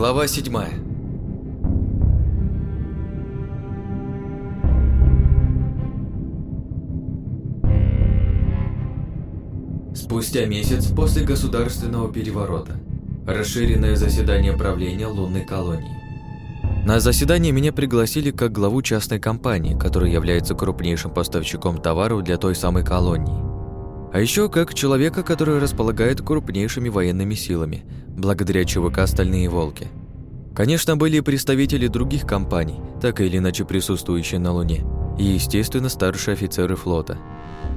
Глава седьмая. Спустя месяц после государственного переворота. Расширенное заседание правления лунной колонии. На заседание меня пригласили как главу частной компании, которая является крупнейшим поставщиком товаров для той самой колонии. А еще как человека, который располагает крупнейшими военными силами, благодаря ЧВК «Стальные волки». Конечно, были и представители других компаний, так или иначе присутствующие на Луне, и, естественно, старшие офицеры флота.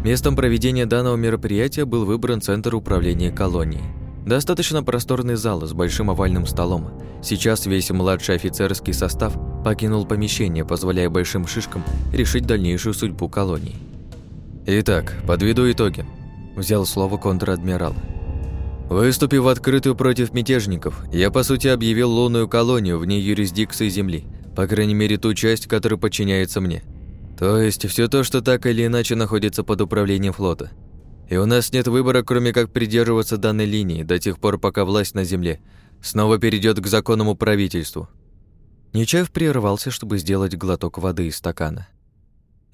Местом проведения данного мероприятия был выбран Центр управления колонией. Достаточно просторный зал с большим овальным столом. Сейчас весь младший офицерский состав покинул помещение, позволяя большим шишкам решить дальнейшую судьбу колонии. Итак, подведу итоги. Взял слово контр-адмирал. Выступив в открытую против мятежников, я по сути объявил лунную колонию вне юрисдикции Земли, по крайней мере ту часть, которая подчиняется мне. То есть все то, что так или иначе находится под управлением флота. И у нас нет выбора, кроме как придерживаться данной линии до тех пор, пока власть на Земле снова перейдет к законному правительству. Нечаев прервался, чтобы сделать глоток воды из стакана.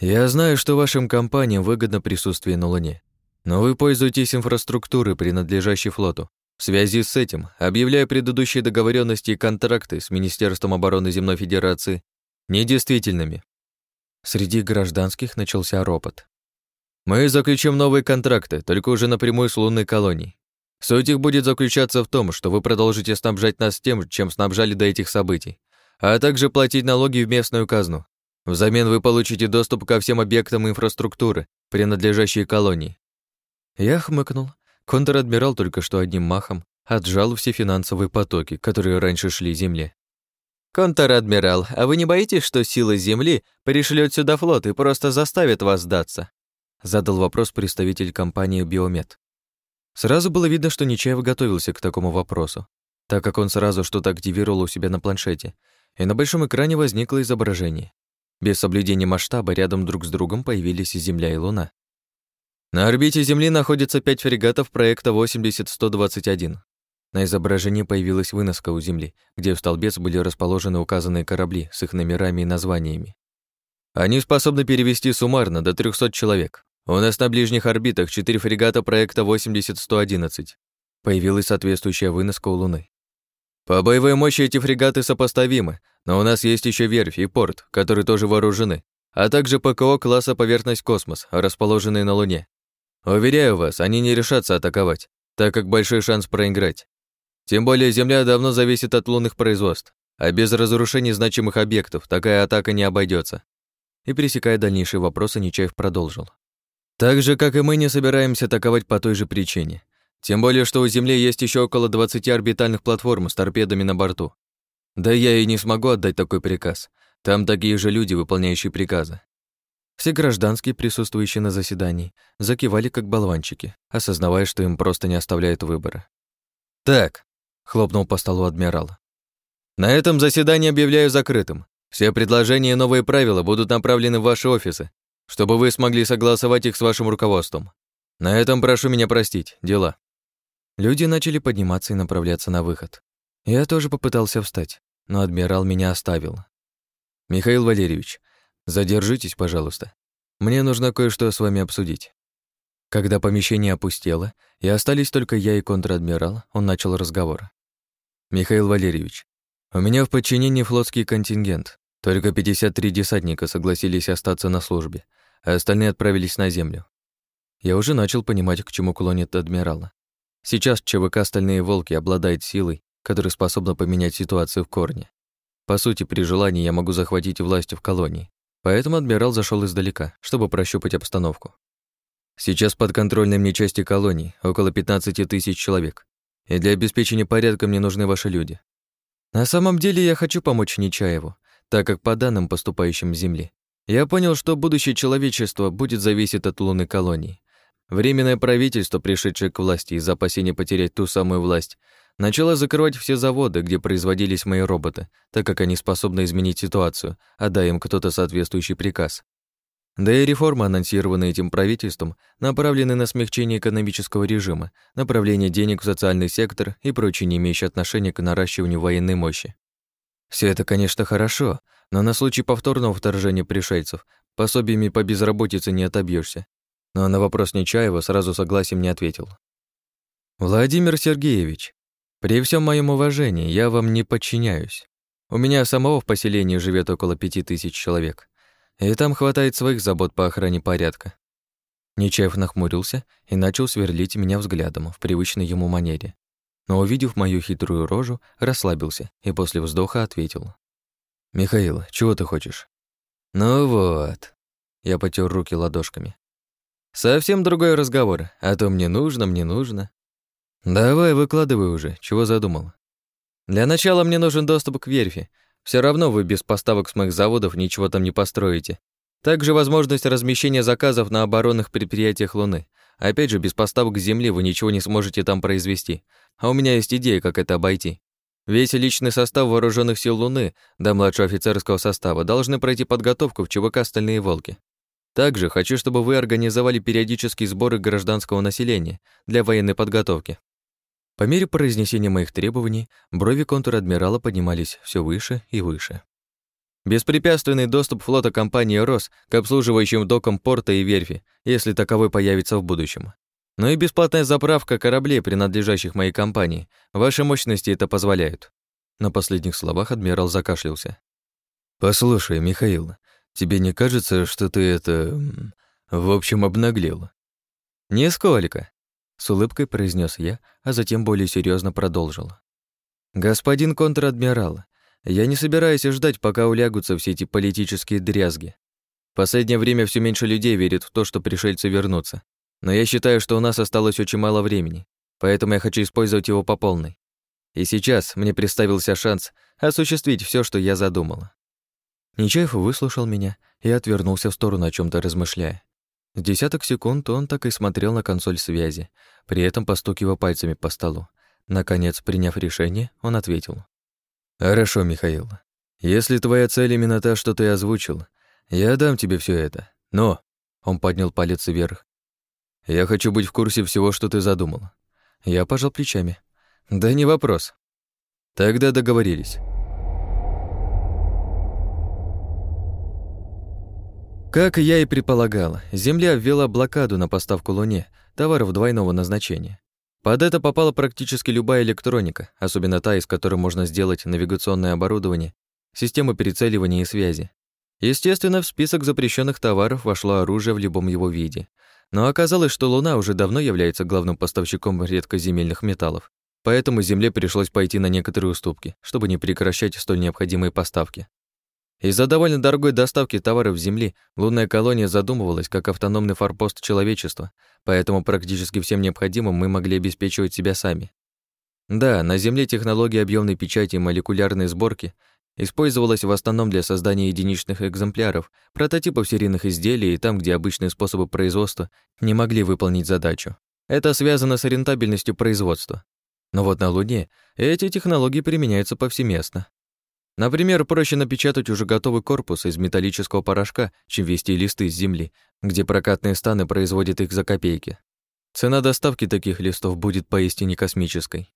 «Я знаю, что вашим компаниям выгодно присутствие на Луне. Но вы пользуетесь инфраструктурой, принадлежащей флоту. В связи с этим объявляю предыдущие договоренности и контракты с Министерством обороны Земной Федерации недействительными. Среди гражданских начался ропот. Мы заключим новые контракты, только уже напрямую с лунной колонией. Суть их будет заключаться в том, что вы продолжите снабжать нас тем, чем снабжали до этих событий, а также платить налоги в местную казну. Взамен вы получите доступ ко всем объектам инфраструктуры, принадлежащей колонии. Я хмыкнул. Контр-адмирал только что одним махом отжал все финансовые потоки, которые раньше шли Земле. «Контр-адмирал, а вы не боитесь, что силы Земли пришлют сюда флот и просто заставят вас сдаться?» Задал вопрос представитель компании «Биомед». Сразу было видно, что Нечаев готовился к такому вопросу, так как он сразу что-то активировал у себя на планшете, и на большом экране возникло изображение. Без соблюдения масштаба рядом друг с другом появились и Земля, и Луна. На орбите Земли находится пять фрегатов проекта 80-121. На изображении появилась выноска у Земли, где в столбец были расположены указанные корабли с их номерами и названиями. Они способны перевести суммарно до 300 человек. У нас на ближних орбитах четыре фрегата проекта 80-111. Появилась соответствующая выноска у Луны. По боевой мощи эти фрегаты сопоставимы, но у нас есть еще верфь и порт, которые тоже вооружены, а также ПКО класса «Поверхность-космос», расположенные на Луне. Уверяю вас, они не решатся атаковать, так как большой шанс проиграть. Тем более Земля давно зависит от лунных производств, а без разрушений значимых объектов такая атака не обойдется. И пресекая дальнейшие вопросы, Нечаев продолжил. Так же, как и мы, не собираемся атаковать по той же причине. Тем более, что у Земли есть еще около 20 орбитальных платформ с торпедами на борту. Да я и не смогу отдать такой приказ. Там такие же люди, выполняющие приказы. Все гражданские, присутствующие на заседании, закивали как болванчики, осознавая, что им просто не оставляют выбора. «Так», — хлопнул по столу адмирал, «на этом заседание объявляю закрытым. Все предложения и новые правила будут направлены в ваши офисы, чтобы вы смогли согласовать их с вашим руководством. На этом прошу меня простить, дела». Люди начали подниматься и направляться на выход. Я тоже попытался встать, но адмирал меня оставил. «Михаил Валерьевич, Задержитесь, пожалуйста. Мне нужно кое-что с вами обсудить». Когда помещение опустело, и остались только я и контр-адмирал, он начал разговор. «Михаил Валерьевич, у меня в подчинении флотский контингент. Только 53 десантника согласились остаться на службе, а остальные отправились на землю. Я уже начал понимать, к чему клонит адмирал. Сейчас ЧВК «Стальные волки» обладает силой, которая способна поменять ситуацию в корне. По сути, при желании я могу захватить власть в колонии, Поэтому адмирал зашел издалека, чтобы прощупать обстановку. Сейчас под контрольной мне части колонии около 15 тысяч человек, и для обеспечения порядка мне нужны ваши люди. На самом деле я хочу помочь Нечаеву, так как по данным, поступающим с Земли, я понял, что будущее человечества будет зависеть от лунной колонии. Временное правительство, пришедшее к власти из-за опасения потерять ту самую власть, Начала закрывать все заводы, где производились мои роботы, так как они способны изменить ситуацию, отдай им кто-то соответствующий приказ. Да и реформы, анонсированные этим правительством, направлены на смягчение экономического режима, направление денег в социальный сектор и прочие, не имеющие отношения к наращиванию военной мощи. Все это, конечно, хорошо, но на случай повторного вторжения пришельцев пособиями по безработице не отобьешься. Но на вопрос Нечаева сразу согласием не ответил. «Владимир Сергеевич, при всем моем уважении я вам не подчиняюсь. У меня самого в поселении живет около пяти тысяч человек. И там хватает своих забот по охране порядка. Нечаев нахмурился и начал сверлить меня взглядом в привычной ему манере. Но, увидев мою хитрую рожу, расслабился и после вздоха ответил. «Михаил, чего ты хочешь?» «Ну вот». Я потер руки ладошками. «Совсем другой разговор, а то мне нужно, мне нужно». «Давай, выкладывай уже, чего задумал?» «Для начала мне нужен доступ к верфи, все равно вы без поставок с моих заводов ничего там не построите. Также возможность размещения заказов на оборонных предприятиях Луны. Опять же, без поставок с Земли вы ничего не сможете там произвести. А у меня есть идея, как это обойти. Весь личный состав вооруженных сил Луны до младшего офицерского состава должны пройти подготовку в ЧВК «Стальные волки». Также хочу, чтобы вы организовали периодические сборы гражданского населения для военной подготовки. По мере произнесения моих требований, брови контр-адмирала поднимались все выше и выше. Беспрепятственный доступ флота компании «Рос» к обслуживающим докам порта и верфи, если таковой появится в будущем. Но и бесплатная заправка кораблей, принадлежащих моей компании. Ваши мощности это позволяют. На последних словах адмирал закашлялся. «Послушай, Михаил, тебе не кажется, что ты это... в общем, обнаглел?» «Нисколько. С улыбкой произнес я, а затем более серьезно продолжил. «Господин контр-адмирал, я не собираюсь ждать, пока улягутся все эти политические дрязги. В последнее время все меньше людей верит в то, что пришельцы вернутся. Но я считаю, что у нас осталось очень мало времени, поэтому я хочу использовать его по полной. И сейчас мне представился шанс осуществить все, что я задумала». Нечаев выслушал меня и отвернулся в сторону, о чем то размышляя. С десяток секунд он так и смотрел на консоль связи, при этом постукивая пальцами по столу. Наконец, приняв решение, он ответил. «Хорошо, Михаил. Если твоя цель именно та, что ты озвучил, я дам тебе все это. Но...» Он поднял палец вверх. «Я хочу быть в курсе всего, что ты задумал». Я пожал плечами. «Да не вопрос». «Тогда договорились». Как я и предполагал, Земля ввела блокаду на поставку Луне товаров двойного назначения. Под это попала практически любая электроника, особенно та, из которой можно сделать навигационное оборудование, системы прицеливания и связи. Естественно, в список запрещенных товаров вошло оружие в любом его виде. Но оказалось, что Луна уже давно является главным поставщиком редкоземельных металлов, поэтому Земле пришлось пойти на некоторые уступки, чтобы не прекращать столь необходимые поставки. Из-за довольно дорогой доставки товаров с Земли лунная колония задумывалась как автономный форпост человечества, поэтому практически всем необходимым мы могли обеспечивать себя сами. Да, на Земле технология объемной печати и молекулярной сборки использовалась в основном для создания единичных экземпляров, прототипов серийных изделий и там, где обычные способы производства не могли выполнить задачу. Это связано с рентабельностью производства. Но вот на Луне эти технологии применяются повсеместно. Например, проще напечатать уже готовый корпус из металлического порошка, чем вести листы с земли, где прокатные станы производят их за копейки. Цена доставки таких листов будет поистине космической.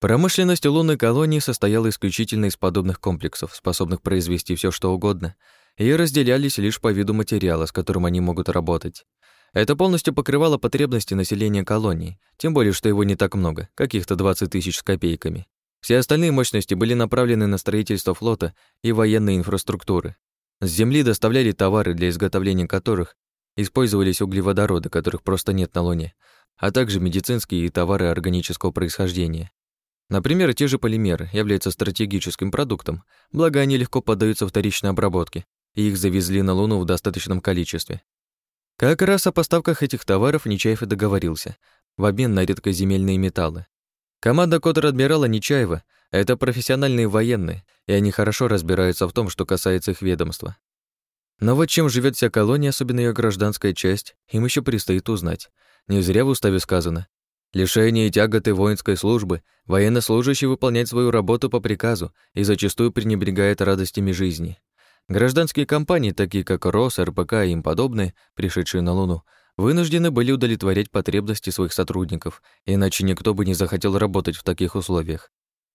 Промышленность лунной колонии состояла исключительно из подобных комплексов, способных произвести все что угодно, и разделялись лишь по виду материала, с которым они могут работать. Это полностью покрывало потребности населения колонии, тем более, что его не так много, каких-то 20 тысяч с копейками. Все остальные мощности были направлены на строительство флота и военной инфраструктуры. С Земли доставляли товары, для изготовления которых использовались углеводороды, которых просто нет на Луне, а также медицинские и товары органического происхождения. Например, те же полимеры являются стратегическим продуктом, благо они легко поддаются вторичной обработке, и их завезли на Луну в достаточном количестве. Как раз о поставках этих товаров Нечаев и договорился, в обмен на редкоземельные металлы. Команда контр-адмирала Нечаева — это профессиональные военные, и они хорошо разбираются в том, что касается их ведомства. Но вот чем живет вся колония, особенно ее гражданская часть, им еще предстоит узнать. Не зря в уставе сказано. Лишение и тяготы воинской службы, военнослужащий выполняет свою работу по приказу и зачастую пренебрегает радостями жизни. Гражданские компании, такие как РОС, РПК и им подобные, пришедшие на Луну, вынуждены были удовлетворять потребности своих сотрудников, иначе никто бы не захотел работать в таких условиях.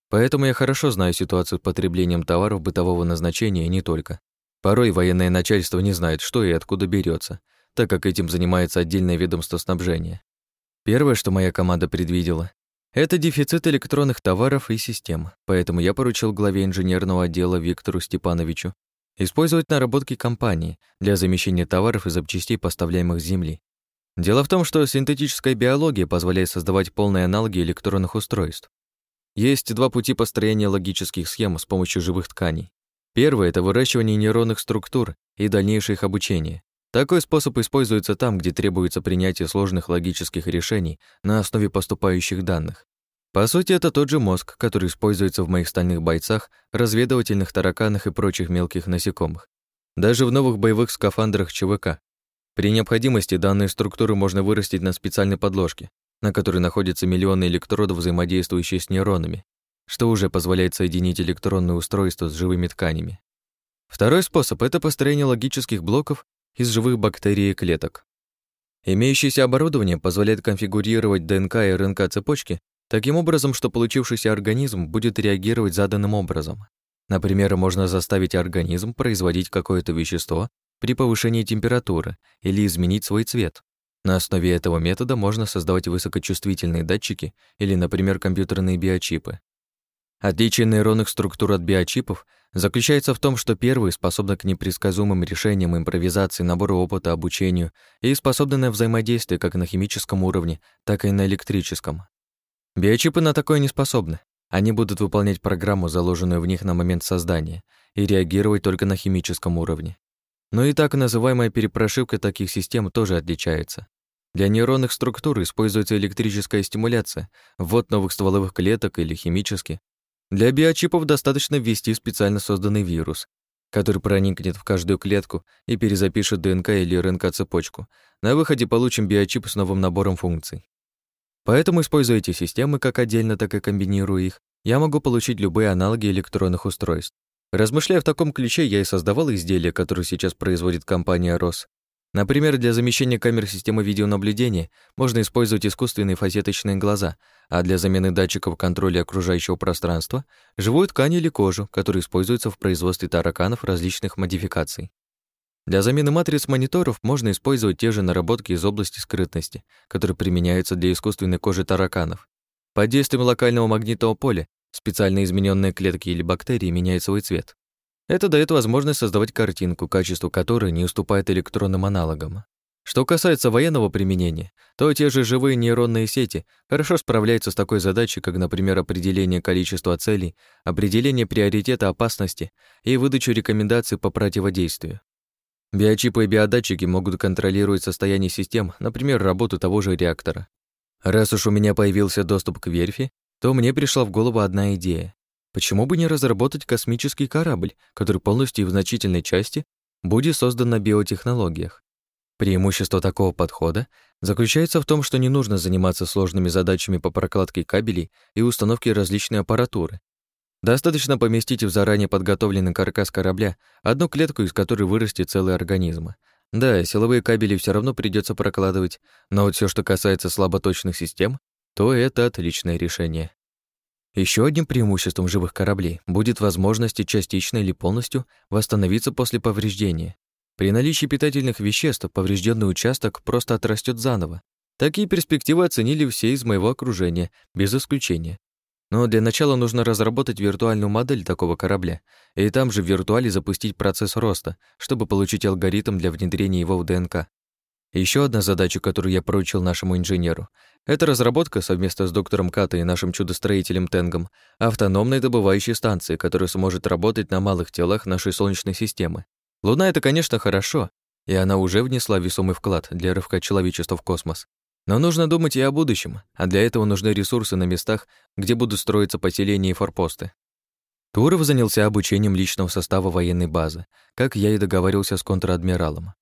Поэтому я хорошо знаю ситуацию с потреблением товаров бытового назначения и не только. Порой военное начальство не знает, что и откуда берется, так как этим занимается отдельное ведомство снабжения. Первое, что моя команда предвидела, это дефицит электронных товаров и систем, поэтому я поручил главе инженерного отдела Виктору Степановичу использовать наработки компании для замещения товаров и запчастей, поставляемых с Земли. Дело в том, что синтетическая биология позволяет создавать полные аналоги электронных устройств. Есть два пути построения логических схем с помощью живых тканей. Первый — это выращивание нейронных структур и дальнейшее их обучение. Такой способ используется там, где требуется принятие сложных логических решений на основе поступающих данных. По сути, это тот же мозг, который используется в моих стальных бойцах, разведывательных тараканах и прочих мелких насекомых. Даже в новых боевых скафандрах ЧВК. При необходимости данные структуры можно вырастить на специальной подложке, на которой находятся миллионы электродов, взаимодействующие с нейронами, что уже позволяет соединить электронное устройство с живыми тканями. Второй способ — это построение логических блоков из живых бактерий и клеток. Имеющееся оборудование позволяет конфигурировать ДНК и РНК цепочки таким образом, что получившийся организм будет реагировать заданным образом. Например, можно заставить организм производить какое-то вещество при повышении температуры или изменить свой цвет. На основе этого метода можно создавать высокочувствительные датчики или, например, компьютерные биочипы. Отличие нейронных структур от биочипов заключается в том, что первые способны к непредсказуемым решениям, импровизации, набору опыта, обучению и способны на взаимодействие как на химическом уровне, так и на электрическом. Биочипы на такое не способны. Они будут выполнять программу, заложенную в них на момент создания, и реагировать только на химическом уровне. Но и так называемая перепрошивка таких систем тоже отличается. Для нейронных структур используется электрическая стимуляция, ввод новых стволовых клеток или химически, для биочипов достаточно ввести специально созданный вирус, который проникнет в каждую клетку и перезапишет ДНК или РНК-цепочку. На выходе получим биочип с новым набором функций. Поэтому, используя эти системы как отдельно, так и комбинируя их, я могу получить любые аналоги электронных устройств. Размышляя в таком ключе, я и создавал изделия, которые сейчас производит компания ROS, Например, для замещения камер системы видеонаблюдения можно использовать искусственные фасеточные глаза, а для замены датчиков контроля окружающего пространства — живую ткань или кожу, которая используется в производстве тараканов различных модификаций. Для замены матриц мониторов можно использовать те же наработки из области скрытности, которые применяются для искусственной кожи тараканов. Под действием локального магнитного поля специально измененные клетки или бактерии меняют свой цвет. Это дает возможность создавать картинку, качество которой не уступает электронным аналогам. Что касается военного применения, то те же живые нейронные сети хорошо справляются с такой задачей, как, например, определение количества целей, определение приоритета опасности и выдачу рекомендаций по противодействию. Биочипы и биодатчики могут контролировать состояние систем, например, работу того же реактора. Раз уж у меня появился доступ к верфи, то мне пришла в голову одна идея. Почему бы не разработать космический корабль, который полностью и в значительной части будет создан на биотехнологиях? Преимущество такого подхода заключается в том, что не нужно заниматься сложными задачами по прокладке кабелей и установке различной аппаратуры. Достаточно поместить в заранее подготовленный каркас корабля одну клетку, из которой вырастет целый организм. Да, силовые кабели все равно придется прокладывать, но вот все, что касается слаботочных систем, то это отличное решение. Еще одним преимуществом живых кораблей будет возможность частично или полностью восстановиться после повреждения. При наличии питательных веществ поврежденный участок просто отрастет заново. Такие перспективы оценили все из моего окружения, без исключения. Но для начала нужно разработать виртуальную модель такого корабля, и там же в виртуале запустить процесс роста, чтобы получить алгоритм для внедрения его в ДНК. Еще одна задача, которую я поручил нашему инженеру, это разработка совместно с доктором Катой и нашим чудостроителем Тенгом автономной добывающей станции, которая сможет работать на малых телах нашей Солнечной системы. Луна — это, конечно, хорошо, и она уже внесла весомый вклад для рывка человечества в космос. Но нужно думать и о будущем, а для этого нужны ресурсы на местах, где будут строиться поселения и форпосты. Туров занялся обучением личного состава военной базы, как я и договаривался с контр-адмиралом.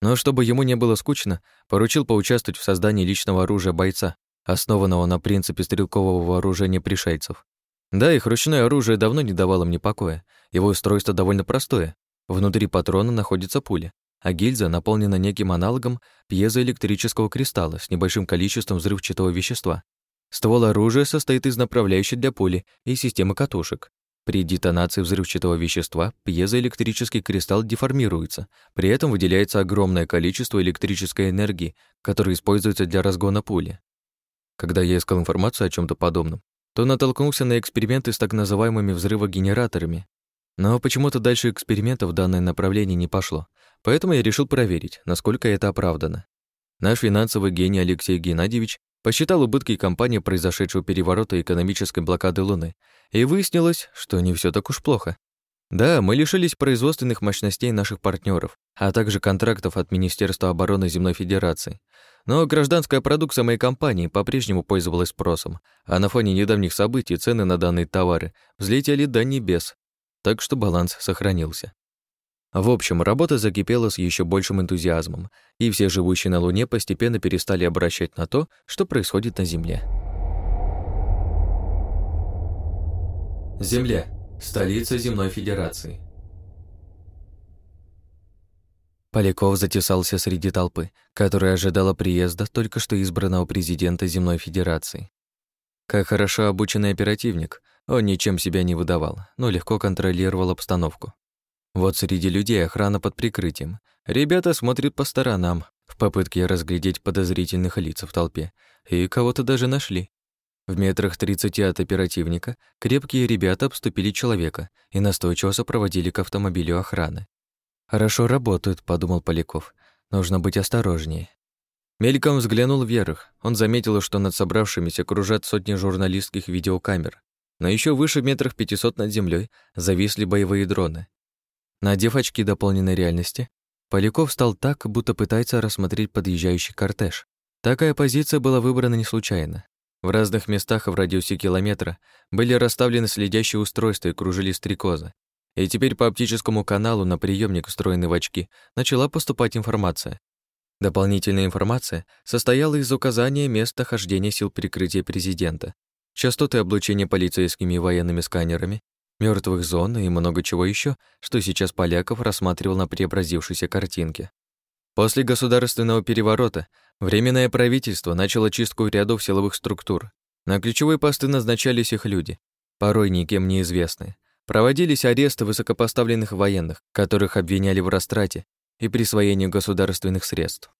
Но чтобы ему не было скучно, поручил поучаствовать в создании личного оружия бойца, основанного на принципе стрелкового вооружения пришельцев. Да, их ручное оружие давно не давало мне покоя. Его устройство довольно простое. Внутри патрона находится пуля, а гильза наполнена неким аналогом пьезоэлектрического кристалла с небольшим количеством взрывчатого вещества. Ствол оружия состоит из направляющей для пули и системы катушек. При детонации взрывчатого вещества пьезоэлектрический кристалл деформируется, при этом выделяется огромное количество электрической энергии, которая используется для разгона пули. Когда я искал информацию о чем то подобном, то натолкнулся на эксперименты с так называемыми взрывогенераторами. Но почему-то дальше экспериментов в данное направление не пошло, поэтому я решил проверить, насколько это оправдано. Наш финансовый гений Алексей Геннадьевич посчитал убытки компании произошедшего переворота экономической блокады Луны, и выяснилось, что не все так уж плохо. Да, мы лишились производственных мощностей наших партнеров, а также контрактов от Министерства обороны Земной Федерации. Но гражданская продукция моей компании по-прежнему пользовалась спросом, а на фоне недавних событий цены на данные товары взлетели до небес, так что баланс сохранился. В общем, работа закипела с еще большим энтузиазмом, и все живущие на Луне постепенно перестали обращать на то, что происходит на Земле. Земля. Столица Земной Федерации. Поляков затесался среди толпы, которая ожидала приезда только что избранного президента Земной Федерации. Как хорошо обученный оперативник, он ничем себя не выдавал, но легко контролировал обстановку. Вот среди людей охрана под прикрытием. Ребята смотрят по сторонам в попытке разглядеть подозрительных лиц в толпе, и кого-то даже нашли. В метрах тридцати от оперативника крепкие ребята обступили человека и настойчиво сопроводили к автомобилю охраны. «Хорошо работают», — подумал Поляков. «Нужно быть осторожнее». Мельком взглянул вверх. Он заметил, что над собравшимися кружат сотни журналистских видеокамер. Но еще выше метрах пятисот над землей зависли боевые дроны. Надев очки дополненной реальности, Поляков стал так, будто пытается рассмотреть подъезжающий кортеж. Такая позиция была выбрана не случайно. В разных местах в радиусе километра были расставлены следящие устройства и кружили стрекозы. И теперь по оптическому каналу на приемник, встроенный в очки, начала поступать информация. Дополнительная информация состояла из указания места хождения сил прикрытия президента, частоты облучения полицейскими и военными сканерами, мертвых зон и много чего еще, что сейчас Поляков рассматривал на преобразившейся картинке. После государственного переворота Временное правительство начало чистку рядов силовых структур. На ключевые посты назначались их люди, порой никем неизвестные. Проводились аресты высокопоставленных военных, которых обвиняли в растрате и присвоении государственных средств.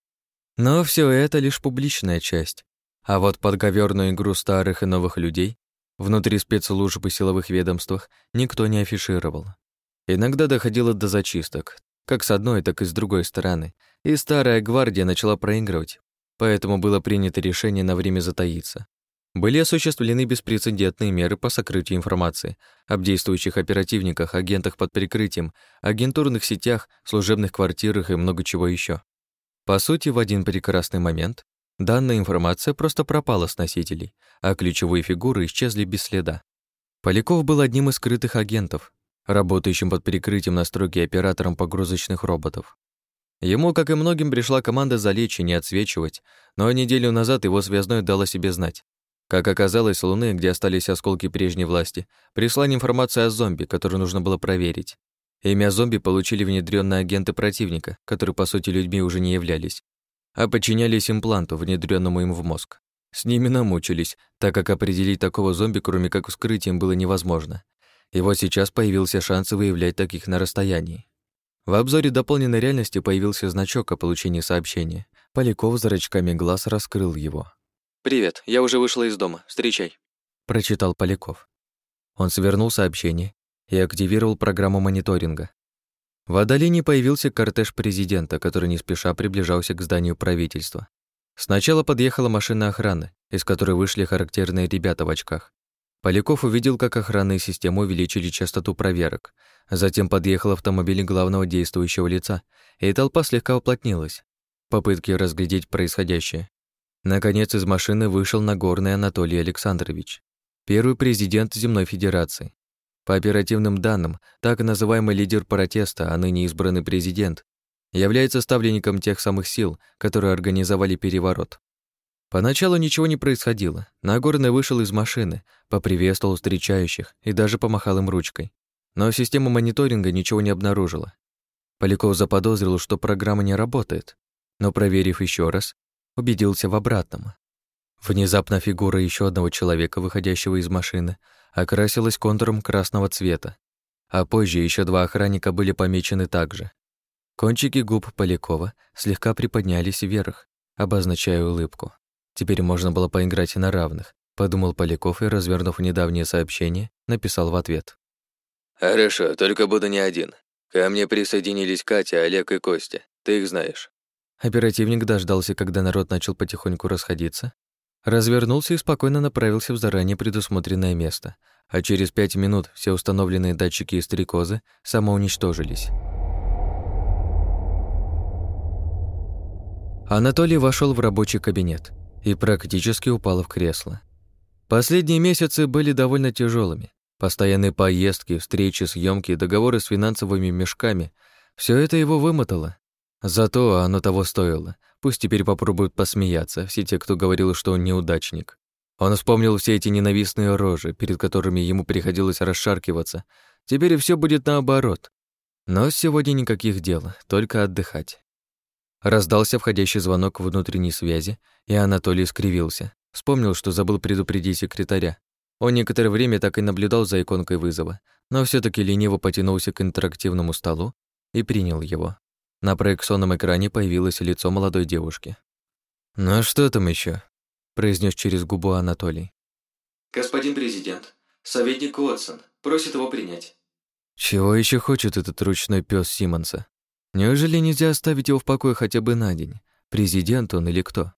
Но все это лишь публичная часть. А вот подговерную игру старых и новых людей внутри спецслужб и силовых ведомствах никто не афишировал. Иногда доходило до зачисток, как с одной, так и с другой стороны, и старая гвардия начала проигрывать, поэтому было принято решение на время затаиться. Были осуществлены беспрецедентные меры по сокрытию информации об действующих оперативниках, агентах под прикрытием, агентурных сетях, служебных квартирах и много чего еще. По сути, в один прекрасный момент данная информация просто пропала с носителей, а ключевые фигуры исчезли без следа. Поляков был одним из скрытых агентов, работающим под прикрытием настройки оператором погрузочных роботов. Ему, как и многим, пришла команда залечь и не отсвечивать, но неделю назад его связной дал о себе знать. Как оказалось, с Луны, где остались осколки прежней власти, прислали информацию о зомби, которую нужно было проверить. Имя зомби получили внедренные агенты противника, которые, по сути, людьми уже не являлись, а подчинялись импланту, внедренному им в мозг. С ними намучились, так как определить такого зомби, кроме как вскрытием, было невозможно. И вот сейчас появился шанс выявлять таких на расстоянии. В обзоре дополненной реальности появился значок о получении сообщения. Поляков зрачками глаз раскрыл его. «Привет, я уже вышла из дома. Встречай», — прочитал Поляков. Он свернул сообщение и активировал программу мониторинга. В отдалении появился кортеж президента, который не спеша приближался к зданию правительства. Сначала подъехала машина охраны, из которой вышли характерные ребята в очках. Поляков увидел, как охранные системы увеличили частоту проверок. Затем подъехал автомобиль главного действующего лица, и толпа слегка уплотнилась. Попытки разглядеть происходящее. Наконец из машины вышел Нагорный Анатолий Александрович, первый президент Земной Федерации. По оперативным данным, так называемый лидер протеста, а ныне избранный президент, является ставленником тех самых сил, которые организовали переворот. Поначалу ничего не происходило. Нагорный вышел из машины, поприветствовал встречающих и даже помахал им ручкой. Но система мониторинга ничего не обнаружила. Поляков заподозрил, что программа не работает, но, проверив еще раз, убедился в обратном. Внезапно фигура еще одного человека, выходящего из машины, окрасилась контуром красного цвета, а позже еще два охранника были помечены также. Кончики губ Полякова слегка приподнялись вверх, обозначая улыбку. Теперь можно было поиграть и на равных, подумал Поляков и, развернув недавнее сообщение, написал в ответ. «Хорошо, только буду не один. Ко мне присоединились Катя, Олег и Костя. Ты их знаешь». Оперативник дождался, когда народ начал потихоньку расходиться, развернулся и спокойно направился в заранее предусмотренное место, а через пять минут все установленные датчики и стрекозы самоуничтожились. Анатолий вошел в рабочий кабинет и практически упал в кресло. Последние месяцы были довольно тяжелыми. Постоянные поездки, встречи, съемки, договоры с финансовыми мешками — все это его вымотало. Зато оно того стоило. Пусть теперь попробуют посмеяться все те, кто говорил, что он неудачник. Он вспомнил все эти ненавистные рожи, перед которыми ему приходилось расшаркиваться. Теперь все будет наоборот. Но сегодня никаких дел, только отдыхать. Раздался входящий звонок внутренней связи, и Анатолий скривился. Вспомнил, что забыл предупредить секретаря. Он некоторое время так и наблюдал за иконкой вызова, но все таки лениво потянулся к интерактивному столу и принял его. На проекционном экране появилось лицо молодой девушки. «Ну что там еще? произнес через губу Анатолий. «Господин президент, советник Уотсон просит его принять». Чего еще хочет этот ручной пес Симмонса? Неужели нельзя оставить его в покое хотя бы на день? Президент он или кто?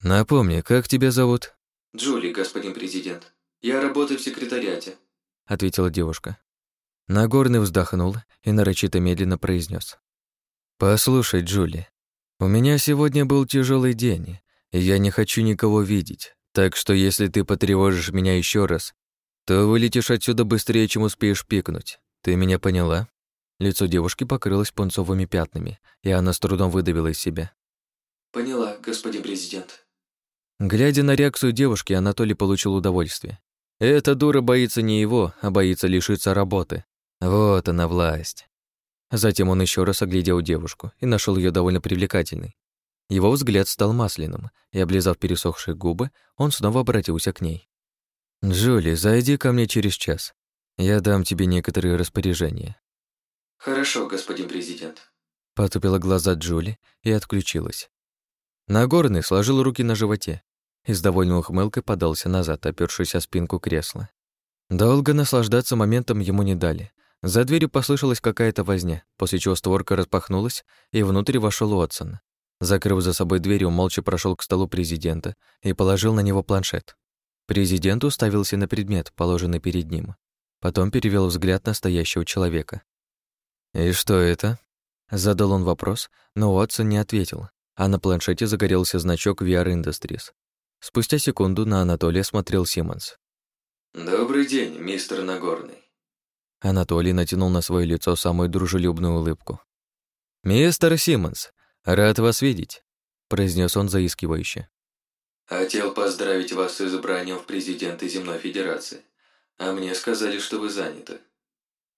Напомни, как тебя зовут? Джули, господин президент. Я работаю в секретариате, ответила девушка. Нагорный вздохнул и нарочито медленно произнес: Послушай, Джули, у меня сегодня был тяжелый день, и я не хочу никого видеть. Так что если ты потревожишь меня еще раз, то вылетишь отсюда быстрее, чем успеешь пикнуть. Ты меня поняла? Лицо девушки покрылось пунцовыми пятнами, и она с трудом выдавила из себя. «Поняла, господин президент». Глядя на реакцию девушки, Анатолий получил удовольствие. Эта дура боится не его, а боится лишиться работы. Вот она власть. Затем он еще раз оглядел девушку и нашел ее довольно привлекательной. Его взгляд стал масляным, и, облизав пересохшие губы, он снова обратился к ней. «Джули, зайди ко мне через час. Я дам тебе некоторые распоряжения. «Хорошо, господин президент». Потупила глаза Джули и отключилась. Нагорный сложил руки на животе и с довольной ухмылкой подался назад, опёршись о спинку кресла. Долго наслаждаться моментом ему не дали. За дверью послышалась какая-то возня, после чего створка распахнулась, и внутрь вошел Уотсон. Закрыв за собой дверь, он молча прошел к столу президента и положил на него планшет. Президент уставился на предмет, положенный перед ним. Потом перевел взгляд на стоящего человека. «И что это?» Задал он вопрос, но Уотсон не ответил, а на планшете загорелся значок VR Industries. Спустя секунду на Анатолия смотрел Симмонс. «Добрый день, мистер Нагорный». Анатолий натянул на свое лицо самую дружелюбную улыбку. «Мистер Симмонс, рад вас видеть», — произнес он заискивающе. «Хотел поздравить вас с избранием в президенты Земной Федерации, а мне сказали, что вы заняты».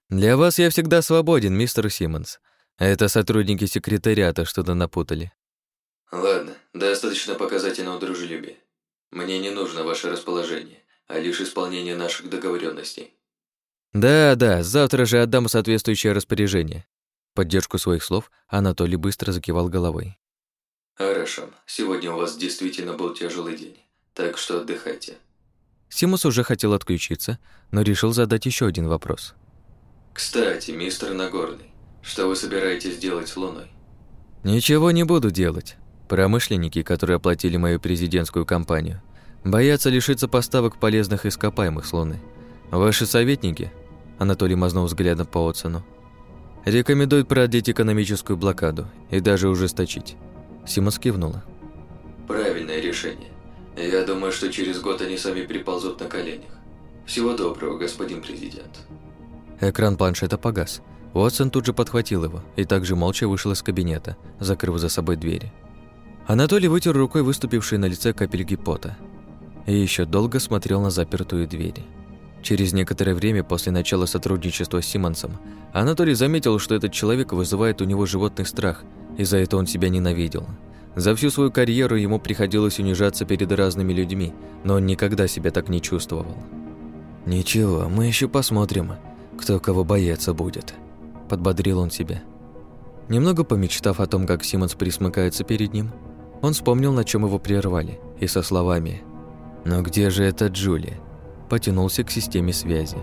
«Для вас я всегда свободен, мистер Симмонс. Это сотрудники секретариата что-то напутали». «Ладно, достаточно показательного дружелюбия. Мне не нужно ваше расположение, а лишь исполнение наших договоренностей. «Да, да, завтра же отдам соответствующее распоряжение». Поддержку своих слов Анатолий быстро закивал головой. «Хорошо, сегодня у вас действительно был тяжелый день, так что отдыхайте». Симус уже хотел отключиться, но решил задать еще один вопрос. «Кстати, мистер Нагорный, что вы собираетесь делать с Луной?» «Ничего не буду делать. Промышленники, которые оплатили мою президентскую кампанию, боятся лишиться поставок полезных ископаемых с Луны. Ваши советники, Анатолий мазнул взглядом по Отсону, рекомендуют продлить экономическую блокаду и даже ужесточить. Симон кивнула. «Правильное решение. Я думаю, что через год они сами приползут на коленях. Всего доброго, господин президент». Экран планшета погас. Уотсон тут же подхватил его и также молча вышел из кабинета, закрыв за собой двери. Анатолий вытер рукой выступившие на лице капельки пота и еще долго смотрел на запертую дверь. Через некоторое время после начала сотрудничества с Симмонсом Анатолий заметил, что этот человек вызывает у него животный страх, и за это он себя ненавидел. За всю свою карьеру ему приходилось унижаться перед разными людьми, но он никогда себя так не чувствовал. «Ничего, мы еще посмотрим, кто кого бояться будет», – подбодрил он себя. Немного помечтав о том, как Симмонс присмыкается перед ним, он вспомнил, на чем его прервали, и со словами «Но где же эта Джулия?» Потянулся к системе связи.